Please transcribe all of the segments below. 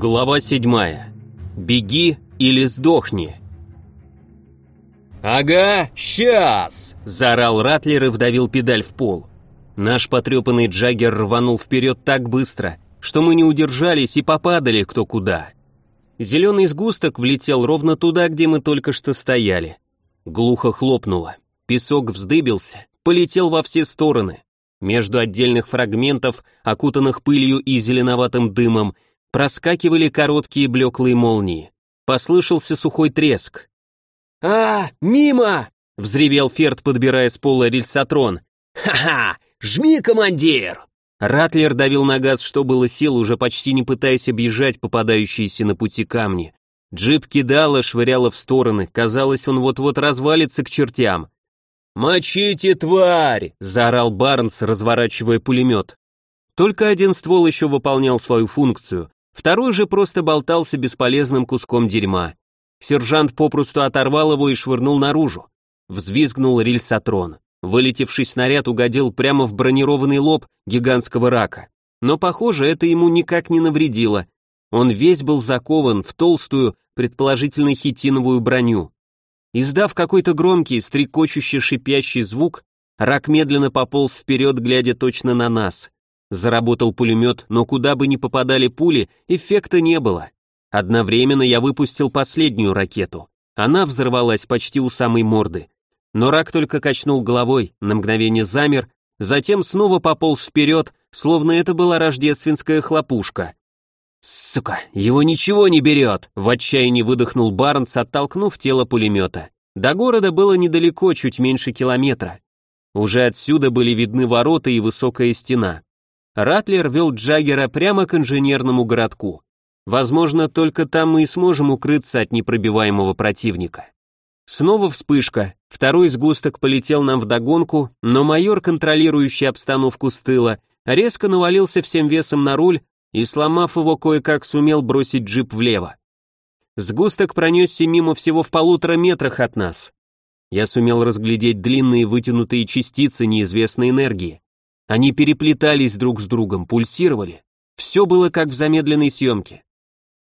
Глава седьмая. Беги или сдохни. «Ага, сейчас!» – заорал Ратлер и вдавил педаль в пол. Наш потрепанный Джаггер рванул вперед так быстро, что мы не удержались и попадали кто куда. Зеленый сгусток влетел ровно туда, где мы только что стояли. Глухо хлопнуло. Песок вздыбился, полетел во все стороны. Между отдельных фрагментов, окутанных пылью и зеленоватым дымом, проскакивали короткие блеклые молнии. Послышался сухой треск. «А, мимо!» — взревел Ферд, подбирая с пола рельсотрон. «Ха-ха! Жми, командир!» Ратлер давил на газ, что было сил, уже почти не пытаясь объезжать попадающиеся на пути камни. Джип кидало, швыряло в стороны, казалось, он вот-вот развалится к чертям. «Мочите, тварь!» — заорал Барнс, разворачивая пулемет. Только один ствол еще выполнял свою функцию, второй же просто болтался бесполезным куском дерьма. Сержант попросту оторвал его и швырнул наружу. Взвизгнул рельсотрон. Вылетевший снаряд угодил прямо в бронированный лоб гигантского рака. Но, похоже, это ему никак не навредило. Он весь был закован в толстую, предположительно хитиновую броню. Издав какой-то громкий, стрекочущий шипящий звук, рак медленно пополз вперед, глядя точно на нас. Заработал пулемет, но куда бы ни попадали пули, эффекта не было. Одновременно я выпустил последнюю ракету. Она взорвалась почти у самой морды. Но рак только качнул головой, на мгновение замер, затем снова пополз вперед, словно это была рождественская хлопушка. «Сука, его ничего не берет!» — в отчаянии выдохнул Барнс, оттолкнув тело пулемета. До города было недалеко, чуть меньше километра. Уже отсюда были видны ворота и высокая стена. Ратлер вел Джаггера прямо к инженерному городку. Возможно, только там мы и сможем укрыться от непробиваемого противника. Снова вспышка, второй сгусток полетел нам вдогонку, но майор, контролирующий обстановку с тыла, резко навалился всем весом на руль и, сломав его, кое-как сумел бросить джип влево. Сгусток пронесся мимо всего в полутора метрах от нас. Я сумел разглядеть длинные вытянутые частицы неизвестной энергии. Они переплетались друг с другом, пульсировали. Все было как в замедленной съемке.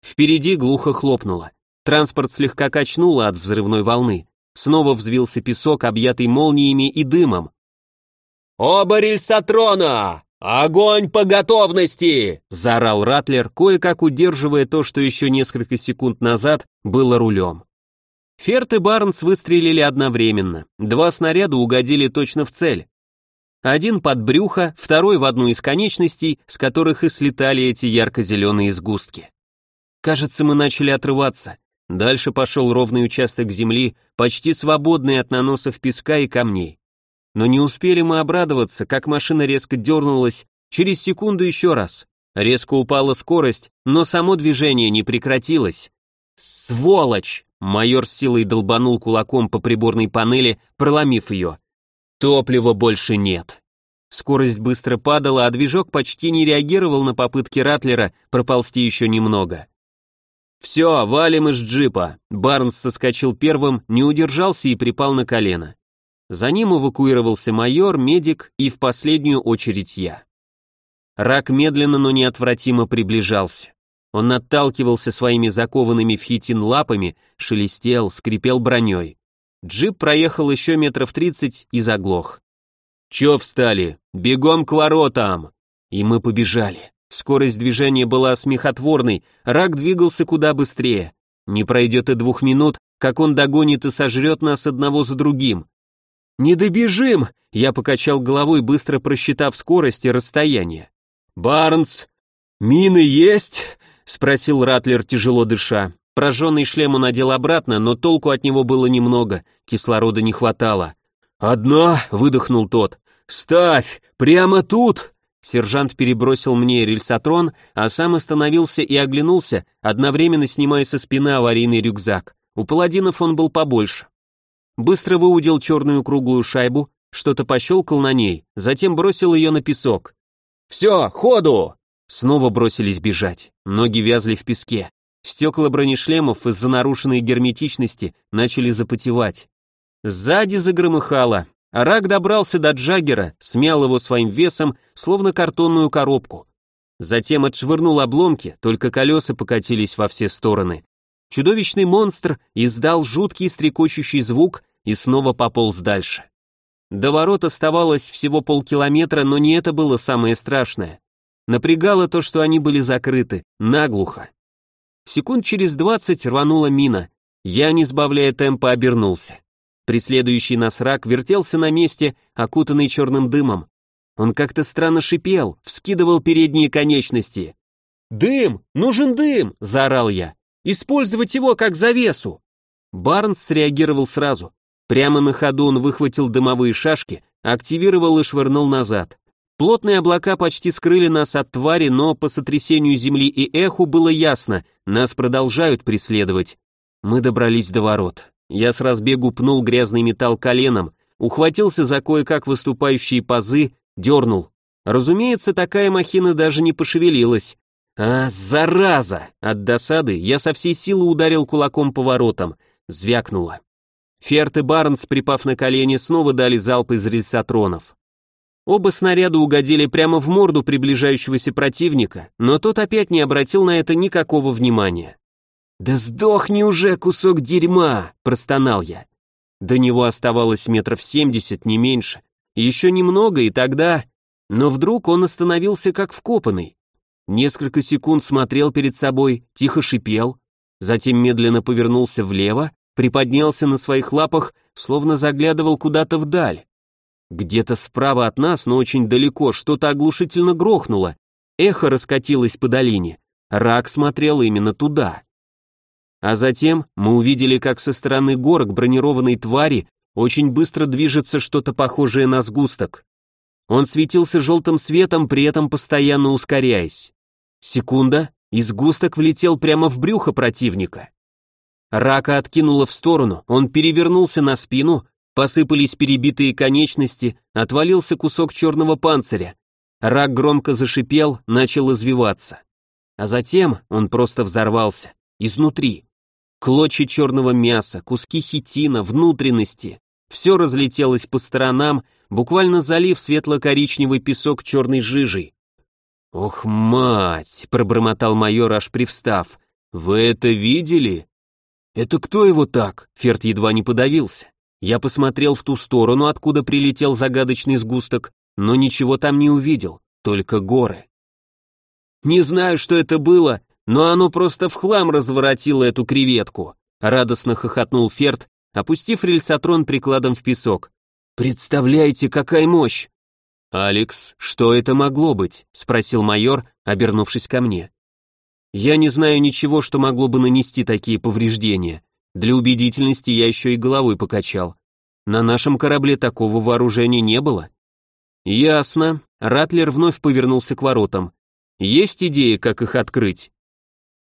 Впереди глухо хлопнуло. Транспорт слегка качнуло от взрывной волны. Снова взвился песок, объятый молниями и дымом. «Оба рельсотрона! Огонь по готовности!» — заорал Ратлер, кое-как удерживая то, что еще несколько секунд назад было рулем. Ферт и Барнс выстрелили одновременно. Два снаряда угодили точно в цель. Один под брюхо, второй в одну из конечностей, с которых и слетали эти ярко-зеленые сгустки. Кажется, мы начали отрываться. Дальше пошел ровный участок земли, почти свободный от наносов песка и камней. Но не успели мы обрадоваться, как машина резко дернулась, через секунду еще раз. Резко упала скорость, но само движение не прекратилось. «Сволочь!» Майор с силой долбанул кулаком по приборной панели, проломив ее. «Топлива больше нет». Скорость быстро падала, а движок почти не реагировал на попытки Ратлера проползти еще немного. «Все, валим из джипа!» Барнс соскочил первым, не удержался и припал на колено. За ним эвакуировался майор, медик и в последнюю очередь я. Рак медленно, но неотвратимо приближался. Он отталкивался своими закованными в хитин лапами, шелестел, скрипел броней. Джип проехал еще метров тридцать и заглох. «Че встали? Бегом к воротам!» И мы побежали. Скорость движения была смехотворной, рак двигался куда быстрее. Не пройдет и двух минут, как он догонит и сожрет нас одного за другим. «Не добежим!» — я покачал головой, быстро просчитав скорость и расстояние. «Барнс, мины есть?» — спросил Ратлер, тяжело дыша. Прожженный шлем он надел обратно, но толку от него было немного, кислорода не хватало. «Одна!» — выдохнул тот. «Ставь! Прямо тут!» Сержант перебросил мне рельсотрон, а сам остановился и оглянулся, одновременно снимая со спины аварийный рюкзак. У паладинов он был побольше. Быстро выудил черную круглую шайбу, что-то пощелкал на ней, затем бросил ее на песок. «Все, ходу!» Снова бросились бежать, ноги вязли в песке. Стекла бронешлемов из-за нарушенной герметичности начали запотевать. Сзади загромыхало, Рак добрался до Джаггера, смял его своим весом, словно картонную коробку. Затем отшвырнул обломки, только колеса покатились во все стороны. Чудовищный монстр издал жуткий стрекочущий звук и снова пополз дальше. До ворот оставалось всего полкилометра, но не это было самое страшное. Напрягало то, что они были закрыты, наглухо. Секунд через двадцать рванула мина. Я, не сбавляя темпа, обернулся. Преследующий нас рак вертелся на месте, окутанный черным дымом. Он как-то странно шипел, вскидывал передние конечности. «Дым! Нужен дым!» – заорал я. «Использовать его как завесу!» Барнс среагировал сразу. Прямо на ходу он выхватил дымовые шашки, активировал и швырнул назад. Плотные облака почти скрыли нас от твари, но по сотрясению земли и эху было ясно, нас продолжают преследовать. Мы добрались до ворот. Я с разбегу пнул грязный металл коленом, ухватился за кое-как выступающие пазы, дернул. Разумеется, такая махина даже не пошевелилась. А, зараза! От досады я со всей силы ударил кулаком по воротам. Звякнуло. Ферт и Барнс, припав на колени, снова дали залп из рельсотронов. Оба снаряда угодили прямо в морду приближающегося противника, но тот опять не обратил на это никакого внимания. «Да сдохни уже, кусок дерьма!» – простонал я. До него оставалось метров семьдесят, не меньше. Еще немного, и тогда... Но вдруг он остановился как вкопанный. Несколько секунд смотрел перед собой, тихо шипел, затем медленно повернулся влево, приподнялся на своих лапах, словно заглядывал куда-то вдаль. Где-то справа от нас, но очень далеко, что-то оглушительно грохнуло. Эхо раскатилось по долине. Рак смотрел именно туда. А затем мы увидели, как со стороны горок бронированной твари очень быстро движется что-то похожее на сгусток. Он светился желтым светом, при этом постоянно ускоряясь. Секунда, и сгусток влетел прямо в брюхо противника. Рака откинуло в сторону, он перевернулся на спину, посыпались перебитые конечности, отвалился кусок черного панциря. Рак громко зашипел, начал извиваться. А затем он просто взорвался, изнутри. Клочья черного мяса, куски хитина, внутренности. Все разлетелось по сторонам, буквально залив светло-коричневый песок черной жижей. «Ох, мать!» — пробормотал майор, аж привстав. «Вы это видели?» «Это кто его так?» — Ферт едва не подавился. Я посмотрел в ту сторону, откуда прилетел загадочный сгусток, но ничего там не увидел, только горы. «Не знаю, что это было, но оно просто в хлам разворотило эту креветку, радостно хохотнул Ферд, опустив рельсотрон прикладом в песок. Представляете, какая мощь! Алекс, что это могло быть? спросил майор, обернувшись ко мне. Я не знаю ничего, что могло бы нанести такие повреждения. Для убедительности я еще и головой покачал. На нашем корабле такого вооружения не было. Ясно. Ратлер вновь повернулся к воротам. Есть идеи, как их открыть?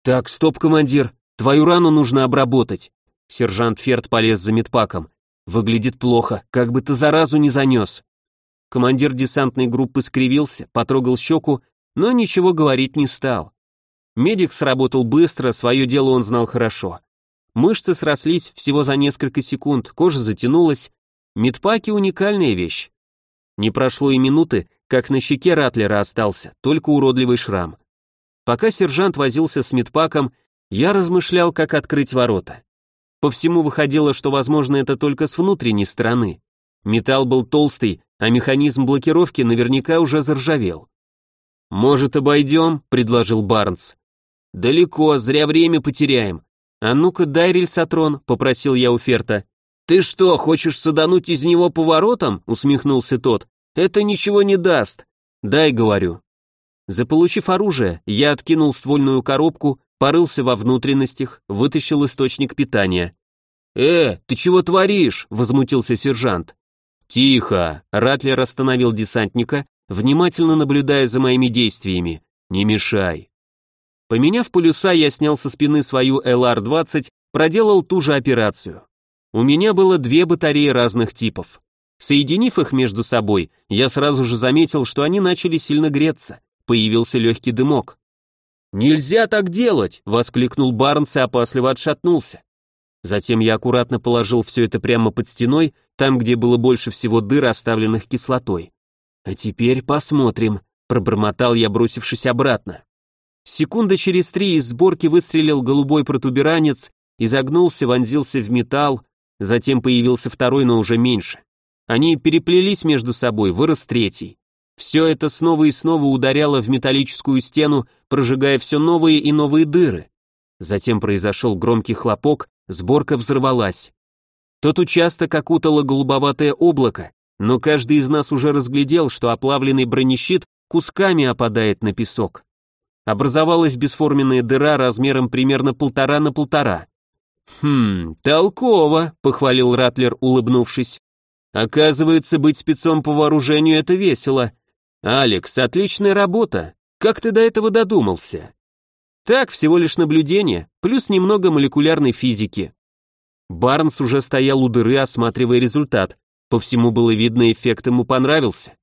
«Так, стоп, командир, твою рану нужно обработать». Сержант Ферд полез за медпаком. «Выглядит плохо, как бы ты заразу не занес». Командир десантной группы скривился, потрогал щеку, но ничего говорить не стал. Медик сработал быстро, свое дело он знал хорошо. Мышцы срослись всего за несколько секунд, кожа затянулась. Медпаки — уникальная вещь. Не прошло и минуты, как на щеке Ратлера остался, только уродливый шрам. Пока сержант возился с медпаком, я размышлял, как открыть ворота. По всему выходило, что возможно это только с внутренней стороны. Металл был толстый, а механизм блокировки наверняка уже заржавел. «Может, обойдем?» — предложил Барнс. «Далеко, зря время потеряем. А ну-ка дай рельсотрон», — попросил я у Ферта. «Ты что, хочешь садануть из него поворотом?» — усмехнулся тот. «Это ничего не даст». «Дай, говорю». Заполучив оружие, я откинул ствольную коробку, порылся во внутренностях, вытащил источник питания. «Э, ты чего творишь?» — возмутился сержант. «Тихо!» — Ратлер остановил десантника, внимательно наблюдая за моими действиями. «Не мешай!» Поменяв полюса, я снял со спины свою ЛР-20, проделал ту же операцию. У меня было две батареи разных типов. Соединив их между собой, я сразу же заметил, что они начали сильно греться появился легкий дымок. «Нельзя так делать!» — воскликнул Барнс и опасливо отшатнулся. Затем я аккуратно положил все это прямо под стеной, там, где было больше всего дыр, оставленных кислотой. А теперь посмотрим. пробормотал я, бросившись обратно. Секунда через три из сборки выстрелил голубой протуберанец, изогнулся, вонзился в металл, затем появился второй, но уже меньше. Они переплелись между собой, вырос третий. Все это снова и снова ударяло в металлическую стену, прожигая все новые и новые дыры. Затем произошел громкий хлопок, сборка взорвалась. Тот участок окутало голубоватое облако, но каждый из нас уже разглядел, что оплавленный бронещит кусками опадает на песок. Образовалась бесформенная дыра размером примерно полтора на полтора. «Хм, толково», — похвалил Ратлер, улыбнувшись. «Оказывается, быть спецом по вооружению — это весело. Алекс, отличная работа. Как ты до этого додумался?» «Так, всего лишь наблюдение, плюс немного молекулярной физики». Барнс уже стоял у дыры, осматривая результат. По всему было видно, эффект ему понравился.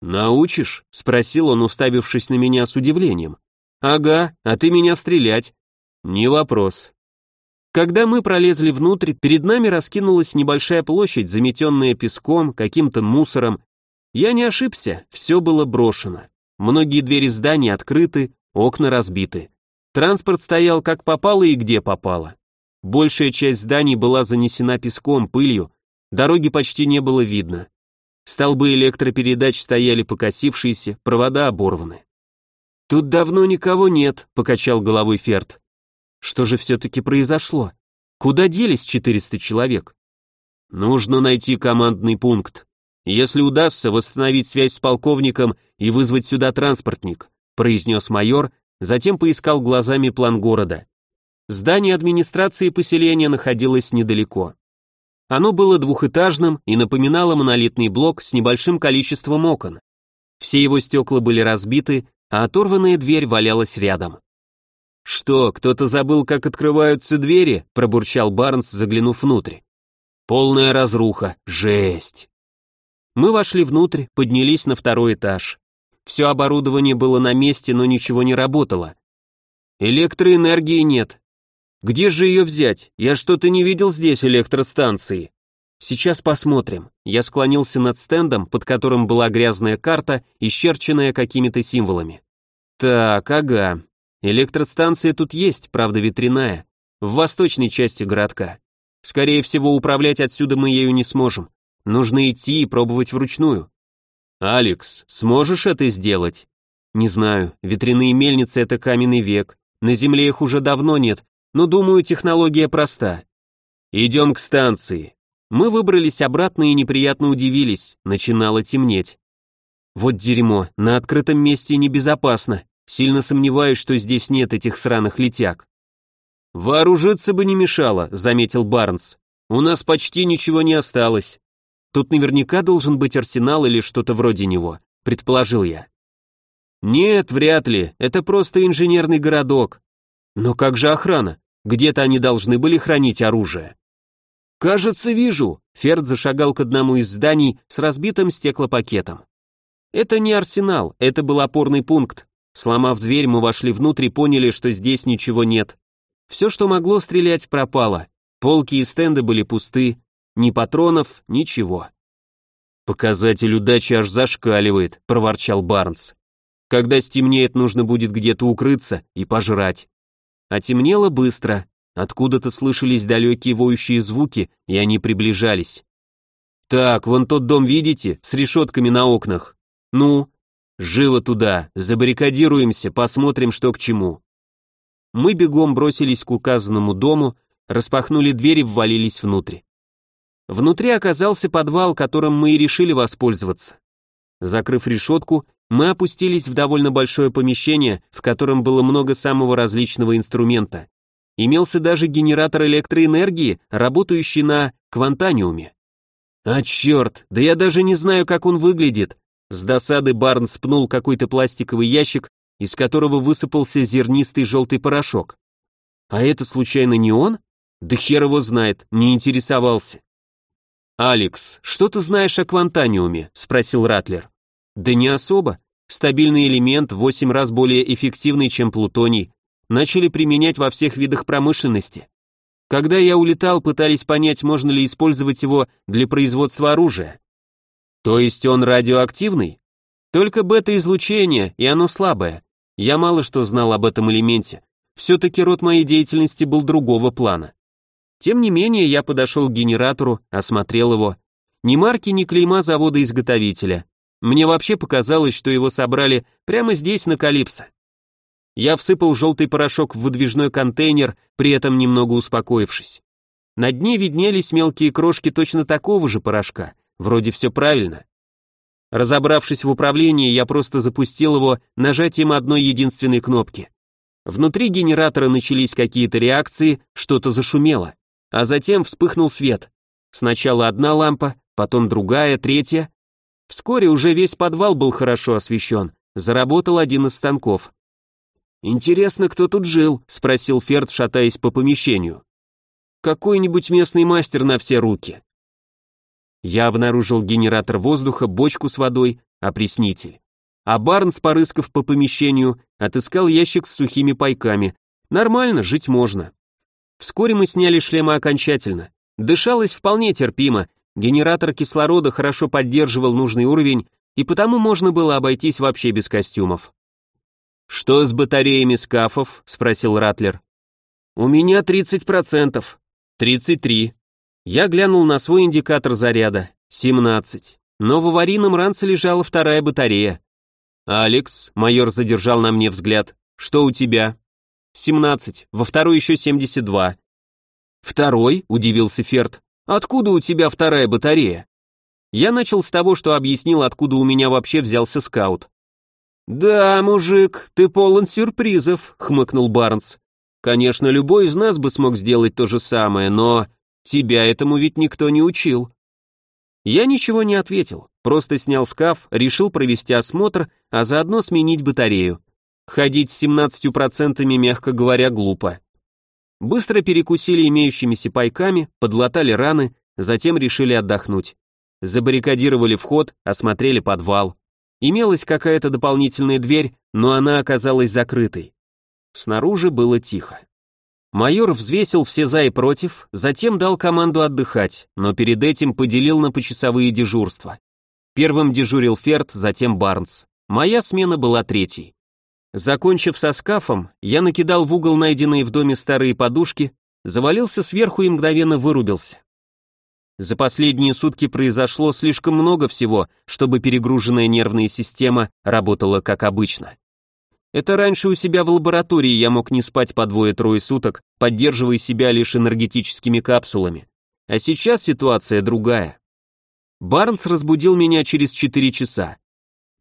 «Научишь?» — спросил он, уставившись на меня с удивлением. «Ага, а ты меня стрелять?» «Не вопрос». Когда мы пролезли внутрь, перед нами раскинулась небольшая площадь, заметенная песком, каким-то мусором. Я не ошибся, все было брошено. Многие двери зданий открыты, окна разбиты. Транспорт стоял как попало и где попало. Большая часть зданий была занесена песком, пылью, дороги почти не было видно. Столбы электропередач стояли покосившиеся, провода оборваны. «Тут давно никого нет», — покачал головой Ферд. «Что же все-таки произошло? Куда делись 400 человек?» «Нужно найти командный пункт. Если удастся восстановить связь с полковником и вызвать сюда транспортник», произнес майор, затем поискал глазами план города. Здание администрации поселения находилось недалеко. Оно было двухэтажным и напоминало монолитный блок с небольшим количеством окон. Все его стекла были разбиты, а оторванная дверь валялась рядом. «Что, кто-то забыл, как открываются двери?» – пробурчал Барнс, заглянув внутрь. «Полная разруха. Жесть!» Мы вошли внутрь, поднялись на второй этаж. Все оборудование было на месте, но ничего не работало. Электроэнергии нет, где же ее взять? Я что-то не видел здесь электростанции. Сейчас посмотрим. Я склонился над стендом, под которым была грязная карта, исчерченная какими-то символами. Так, ага. Электростанция тут есть, правда ветряная, в восточной части городка. Скорее всего, управлять отсюда мы ею не сможем. Нужно идти и пробовать вручную. Алекс, сможешь это сделать? Не знаю, ветряные мельницы — это каменный век. На земле их уже давно нет, но думаю, технология проста. Идем к станции. Мы выбрались обратно и неприятно удивились, начинало темнеть. Вот дерьмо, на открытом месте небезопасно. Сильно сомневаюсь, что здесь нет этих сраных летяг. Вооружиться бы не мешало, заметил Барнс. У нас почти ничего не осталось. Тут наверняка должен быть арсенал или что-то вроде него, предположил я. Нет, вряд ли, это просто инженерный городок. Но как же охрана? Где-то они должны были хранить оружие. «Кажется, вижу», — Ферд зашагал к одному из зданий с разбитым стеклопакетом. Это не арсенал, это был опорный пункт. Сломав дверь, мы вошли внутрь и поняли, что здесь ничего нет. Все, что могло стрелять, пропало. Полки и стенды были пусты, ни патронов, ничего. «Показатель удачи аж зашкаливает», — проворчал Барнс. «Когда стемнеет, нужно будет где-то укрыться и пожрать». А темнело быстро, откуда-то слышались далекие воющие звуки, и они приближались. «Так, вон тот дом видите, с решетками на окнах? Ну, живо туда, забаррикадируемся, посмотрим, что к чему». Мы бегом бросились к указанному дому, распахнули дверь и ввалились внутрь. Внутри оказался подвал, которым мы и решили воспользоваться. Закрыв решетку, мы опустились в довольно большое помещение, в котором было много самого различного инструмента. Имелся даже генератор электроэнергии, работающий на квантаниуме. А черт, да я даже не знаю, как он выглядит. С досады Барнс пнул какой-то пластиковый ящик, из которого высыпался зернистый желтый порошок. А это случайно не он? Да хер его знает, не интересовался. «Алекс, что ты знаешь о квантаниуме?» — спросил Ратлер. Да не особо. Стабильный элемент, в 8 раз более эффективный, чем плутоний, начали применять во всех видах промышленности. Когда я улетал, пытались понять, можно ли использовать его для производства оружия. То есть он радиоактивный? Только бета-излучение, и оно слабое. Я мало что знал об этом элементе. Все-таки род моей деятельности был другого плана. Тем не менее, я подошел к генератору, осмотрел его. Ни марки, ни клейма завода-изготовителя. Мне вообще показалось, что его собрали прямо здесь, на Калипсо. Я всыпал желтый порошок в выдвижной контейнер, при этом немного успокоившись. На дне виднелись мелкие крошки точно такого же порошка. Вроде все правильно. Разобравшись в управлении, я просто запустил его нажатием одной единственной кнопки. Внутри генератора начались какие-то реакции, что-то зашумело. А затем вспыхнул свет. Сначала одна лампа, потом другая, третья. Вскоре уже весь подвал был хорошо освещен. Заработал один из станков. «Интересно, кто тут жил?» — спросил Ферд, шатаясь по помещению. «Какой-нибудь местный мастер на все руки». Я обнаружил генератор воздуха, бочку с водой, опреснитель. А Барнс, порыскав по помещению, отыскал ящик с сухими пайками. Нормально, жить можно. Вскоре мы сняли шлемы окончательно. Дышалось вполне терпимо, генератор кислорода хорошо поддерживал нужный уровень, и потому можно было обойтись вообще без костюмов. «Что с батареями скафов?» — спросил Ратлер. «У меня 30%. 33. Я глянул на свой индикатор заряда. 17. Но в аварийном ранце лежала вторая батарея. «Алекс», — майор задержал на мне взгляд, — «что у тебя?» «17, во второй еще 72». «Второй?» — удивился Ферд. «Откуда у тебя вторая батарея?» Я начал с того, что объяснил, откуда у меня вообще взялся скаут. «Да, мужик, ты полон сюрпризов», — хмыкнул Барнс. «Конечно, любой из нас бы смог сделать то же самое, но тебя этому ведь никто не учил». Я ничего не ответил, просто снял скаф, решил провести осмотр, а заодно сменить батарею. Ходить с 17%, мягко говоря, глупо. Быстро перекусили имеющимися пайками, подлатали раны, затем решили отдохнуть. Забаррикадировали вход, осмотрели подвал. Имелась какая-то дополнительная дверь, но она оказалась закрытой. Снаружи было тихо. Майор взвесил все за и против, затем дал команду отдыхать, но перед этим поделил на почасовые дежурства. Первым дежурил Ферд, затем Барнс. Моя смена была третьей. Закончив со скафом, я накидал в угол найденные в доме старые подушки, завалился сверху и мгновенно вырубился. За последние сутки произошло слишком много всего, чтобы перегруженная нервная система работала как обычно. Это раньше у себя в лаборатории я мог не спать по двое-трое суток, поддерживая себя лишь энергетическими капсулами. А сейчас ситуация другая. Барнс разбудил меня через четыре часа.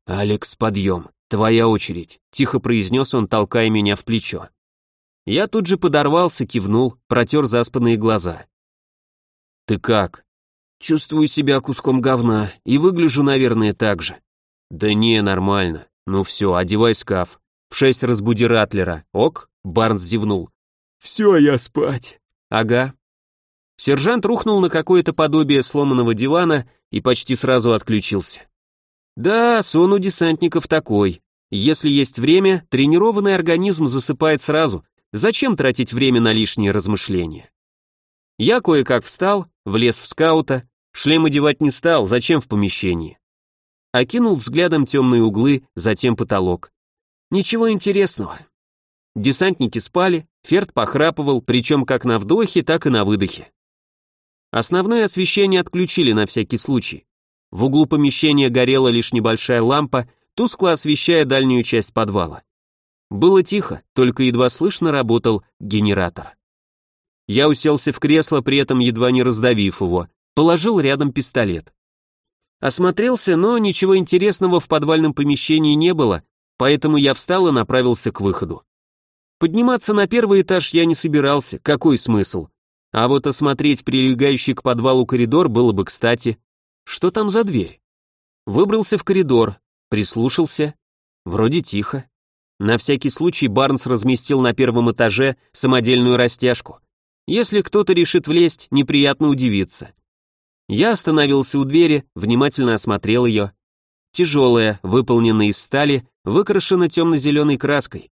«Алекс, подъем. «Твоя очередь», — тихо произнес он, толкая меня в плечо. Я тут же подорвался, кивнул, протер заспанные глаза. «Ты как?» «Чувствую себя куском говна и выгляжу, наверное, так же». «Да не, нормально. Ну все, одевай скаф. В шесть разбуди Ратлера. Ок?» Барнс зевнул. «Все, я спать». «Ага». Сержант рухнул на какое-то подобие сломанного дивана и почти сразу отключился. Да, сон у десантников такой. Если есть время, тренированный организм засыпает сразу. Зачем тратить время на лишние размышления? Я кое-как встал, влез в скаута, шлем одевать не стал, зачем в помещении? Окинул взглядом темные углы, затем потолок. Ничего интересного. Десантники спали, Ферд похрапывал, причем как на вдохе, так и на выдохе. Основное освещение отключили на всякий случай. В углу помещения горела лишь небольшая лампа, тускло освещая дальнюю часть подвала. Было тихо, только едва слышно работал генератор. Я уселся в кресло, при этом едва не раздавив его, положил рядом пистолет. Осмотрелся, но ничего интересного в подвальном помещении не было, поэтому я встал и направился к выходу. Подниматься на первый этаж я не собирался, какой смысл? А вот осмотреть прилегающий к подвалу коридор было бы кстати. Что там за дверь? Выбрался в коридор, прислушался. Вроде тихо. На всякий случай Барнс разместил на первом этаже самодельную растяжку. Если кто-то решит влезть, неприятно удивиться. Я остановился у двери, внимательно осмотрел ее. Тяжелая, выполненная из стали, выкрашена темно-зеленой краской.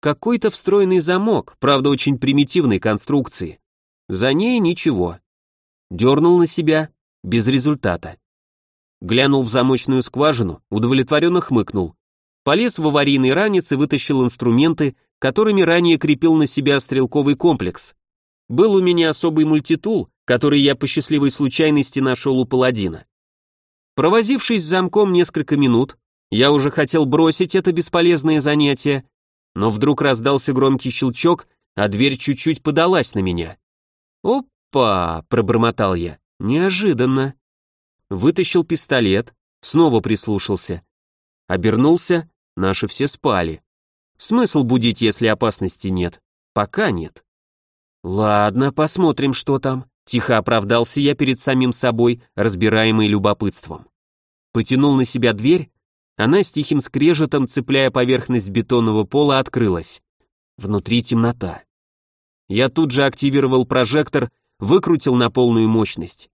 Какой-то встроенный замок, правда очень примитивной конструкции. За ней ничего. Дернул на себя, без результата. Глянул в замочную скважину, удовлетворенно хмыкнул. Полез в аварийный ранец и вытащил инструменты, которыми ранее крепил на себя стрелковый комплекс. Был у меня особый мультитул, который я по счастливой случайности нашел у паладина. Провозившись с замком несколько минут, я уже хотел бросить это бесполезное занятие, но вдруг раздался громкий щелчок, а дверь чуть-чуть подалась на меня. «Опа!» — пробормотал я. «Неожиданно». Вытащил пистолет, снова прислушался. Обернулся, наши все спали. Смысл будить, если опасности нет? Пока нет. Ладно, посмотрим, что там. Тихо оправдался я перед самим собой, разбираемый любопытством. Потянул на себя дверь, она с тихим скрежетом, цепляя поверхность бетонного пола, открылась. Внутри темнота. Я тут же активировал прожектор, выкрутил на полную мощность.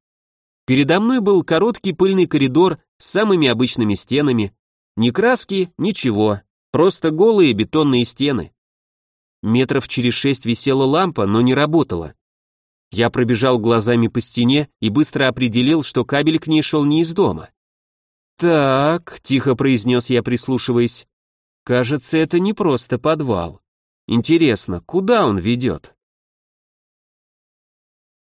Передо мной был короткий пыльный коридор с самыми обычными стенами. Ни краски, ничего, просто голые бетонные стены. Метров через шесть висела лампа, но не работала. Я пробежал глазами по стене и быстро определил, что кабель к ней шел не из дома. «Так», — тихо произнес я, прислушиваясь, — «кажется, это не просто подвал. Интересно, куда он ведет?»